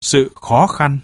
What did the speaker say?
sự khó khăn.